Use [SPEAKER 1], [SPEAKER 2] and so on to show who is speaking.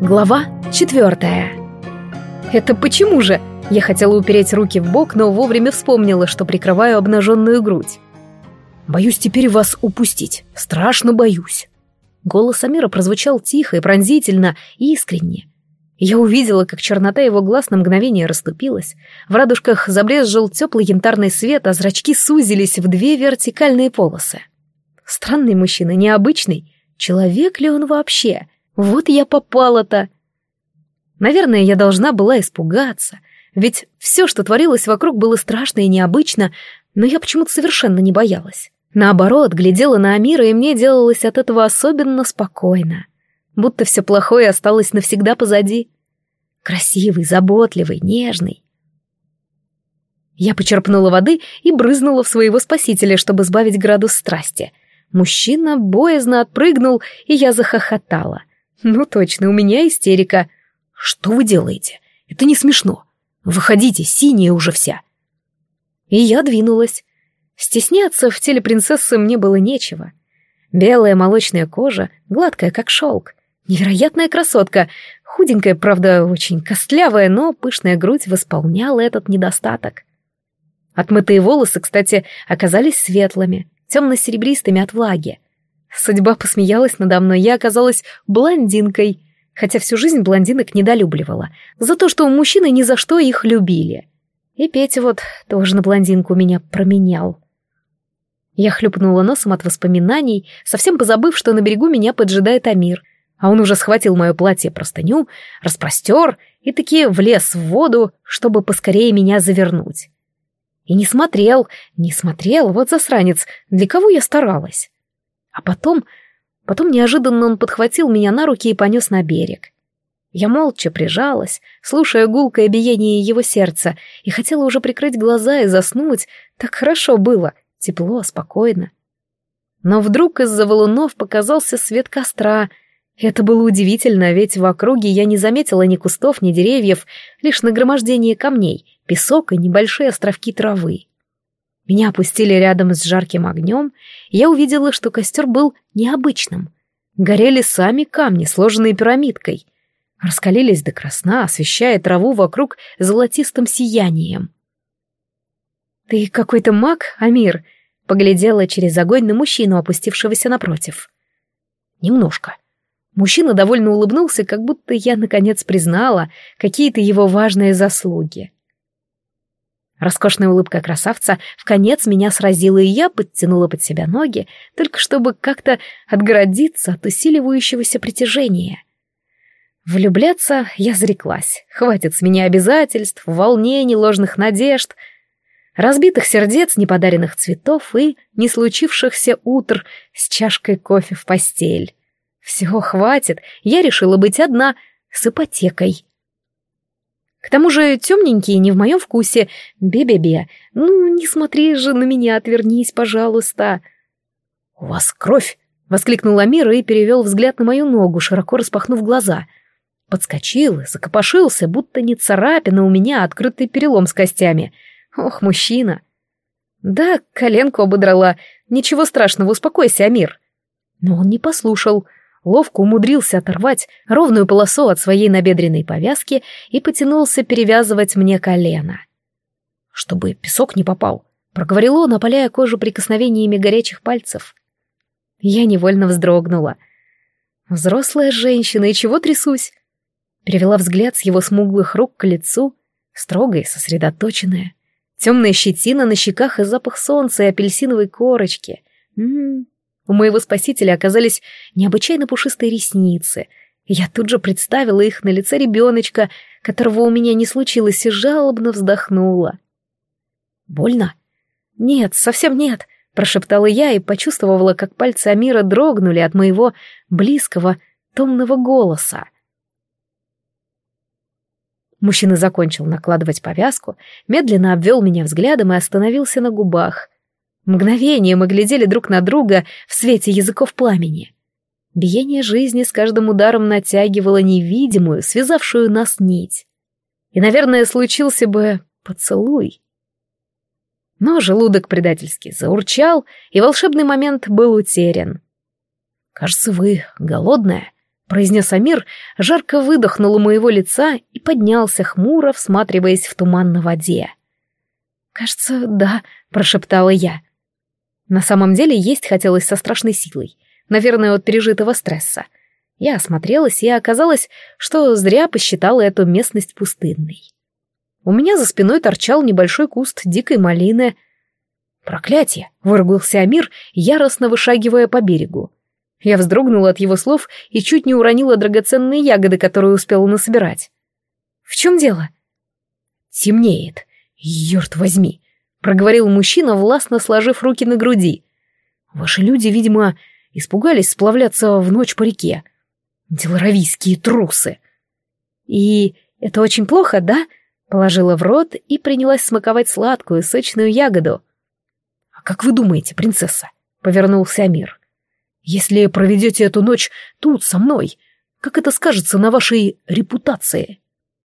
[SPEAKER 1] Глава четвертая. Это почему же? Я хотела упереть руки в бок, но вовремя вспомнила, что прикрываю обнаженную грудь.
[SPEAKER 2] Боюсь теперь вас упустить. Страшно боюсь.
[SPEAKER 1] Голос Амира прозвучал тихо и пронзительно, и искренне. Я увидела, как чернота его глаз на мгновение расступилась. В радужках забрезжил теплый янтарный свет, а зрачки сузились в две вертикальные полосы. Странный мужчина, необычный. Человек ли он вообще? Вот я попала-то. Наверное, я должна была испугаться. Ведь все, что творилось вокруг, было страшно и необычно, но я почему-то совершенно не боялась. Наоборот, глядела на Амира, и мне делалось от этого особенно спокойно. Будто все плохое осталось навсегда позади. Красивый, заботливый, нежный. Я почерпнула воды и брызнула в своего спасителя, чтобы сбавить градус страсти — Мужчина боязно отпрыгнул, и я захохотала. Ну точно, у меня истерика.
[SPEAKER 2] Что вы делаете? Это не смешно. Выходите, синяя уже вся.
[SPEAKER 1] И я двинулась. Стесняться в теле принцессы мне было нечего. Белая молочная кожа, гладкая, как шелк. Невероятная красотка. Худенькая, правда, очень костлявая, но пышная грудь восполняла этот недостаток. Отмытые волосы, кстати, оказались светлыми темно-серебристыми от влаги. Судьба посмеялась надо мной, я оказалась блондинкой, хотя всю жизнь блондинок недолюбливала, за то, что мужчины ни за что их любили. И Петя вот тоже на блондинку меня променял. Я хлюпнула носом от воспоминаний, совсем позабыв, что на берегу меня поджидает Амир, а он уже схватил мое платье-простыню, распростер и таки влез в воду, чтобы поскорее меня завернуть. И не смотрел, не смотрел, вот засранец, для кого я старалась. А потом, потом неожиданно он подхватил меня на руки и понес на берег. Я молча прижалась, слушая гулкое биение его сердца, и хотела уже прикрыть глаза и заснуть. Так хорошо было, тепло, спокойно. Но вдруг из-за валунов показался свет костра. Это было удивительно, ведь в округе я не заметила ни кустов, ни деревьев, лишь нагромождение камней, песок и небольшие островки травы. Меня опустили рядом с жарким огнем, и я увидела, что костер был необычным. Горели сами камни, сложенные пирамидкой. Раскалились до красна, освещая траву вокруг золотистым сиянием. «Ты какой-то маг, Амир?» — поглядела через огонь на мужчину, опустившегося напротив.
[SPEAKER 2] «Немножко»,
[SPEAKER 1] Мужчина довольно улыбнулся, как будто я наконец признала какие-то его важные заслуги. Роскошная улыбка красавца в конец меня сразила, и я подтянула под себя ноги, только чтобы как-то отгородиться от усиливающегося притяжения. Влюбляться я зареклась. Хватит с меня обязательств, волнений, ложных надежд, разбитых сердец, неподаренных цветов и не случившихся утр с чашкой кофе в постель. Все, хватит, я решила быть одна, с ипотекой. К тому же темненькие не в моем вкусе. Бе-бе-бе. Ну, не смотри же на меня, отвернись, пожалуйста.
[SPEAKER 2] «У вас кровь!» — воскликнул Амир и перевел взгляд на мою ногу, широко распахнув глаза. Подскочил закопошился, будто не царапина у меня, а открытый перелом с костями. Ох, мужчина! Да, коленку ободрала. Ничего страшного, успокойся, Амир. Но он не послушал — ловко умудрился оторвать ровную полосу от своей набедренной повязки и потянулся перевязывать мне колено. «Чтобы песок не попал», — проговорил он, опаляя кожу прикосновениями горячих пальцев. Я невольно вздрогнула. «Взрослая женщина, и чего трясусь?» Перевела взгляд с его смуглых рук к лицу, строгая сосредоточенная. Темная щетина на щеках и запах солнца и апельсиновой корочки. М -м, у моего спасителя оказались необычайно пушистые ресницы. Я тут же представила их на лице ребеночка, которого у меня не случилось, и жалобно вздохнула. «Больно?» «Нет, совсем нет», — прошептала я и почувствовала, как пальцы Амира дрогнули от моего близкого, томного голоса. Мужчина закончил накладывать повязку, медленно обвел меня взглядом и остановился на губах — Мгновение мы глядели друг на друга в свете языков пламени. Биение жизни с каждым ударом натягивало невидимую, связавшую нас нить. И, наверное, случился бы поцелуй. Но желудок предательски заурчал, и волшебный момент был утерян. «Кажется, вы голодная», —
[SPEAKER 1] произнес Амир, жарко выдохнул у моего лица и поднялся хмуро, всматриваясь в туман на воде. «Кажется, да», — прошептала я. На самом деле есть хотелось со страшной силой, наверное, от пережитого стресса. Я осмотрелась, и оказалось, что зря посчитала эту местность пустынной. У меня за спиной торчал небольшой куст дикой малины. «Проклятие!» — выругался Амир, яростно вышагивая по берегу. Я вздрогнула от его слов и чуть не уронила драгоценные ягоды, которые успела насобирать. «В чем дело?» «Темнеет. Ёрт возьми!» — проговорил мужчина, властно сложив руки на груди. «Ваши люди, видимо, испугались сплавляться в ночь по реке. Деларовийские трусы!» «И это очень плохо, да?» — положила в рот и принялась смаковать сладкую, сочную ягоду. «А как вы думаете, принцесса?» — повернулся Амир. «Если проведете эту ночь тут, со мной, как это скажется на вашей репутации?»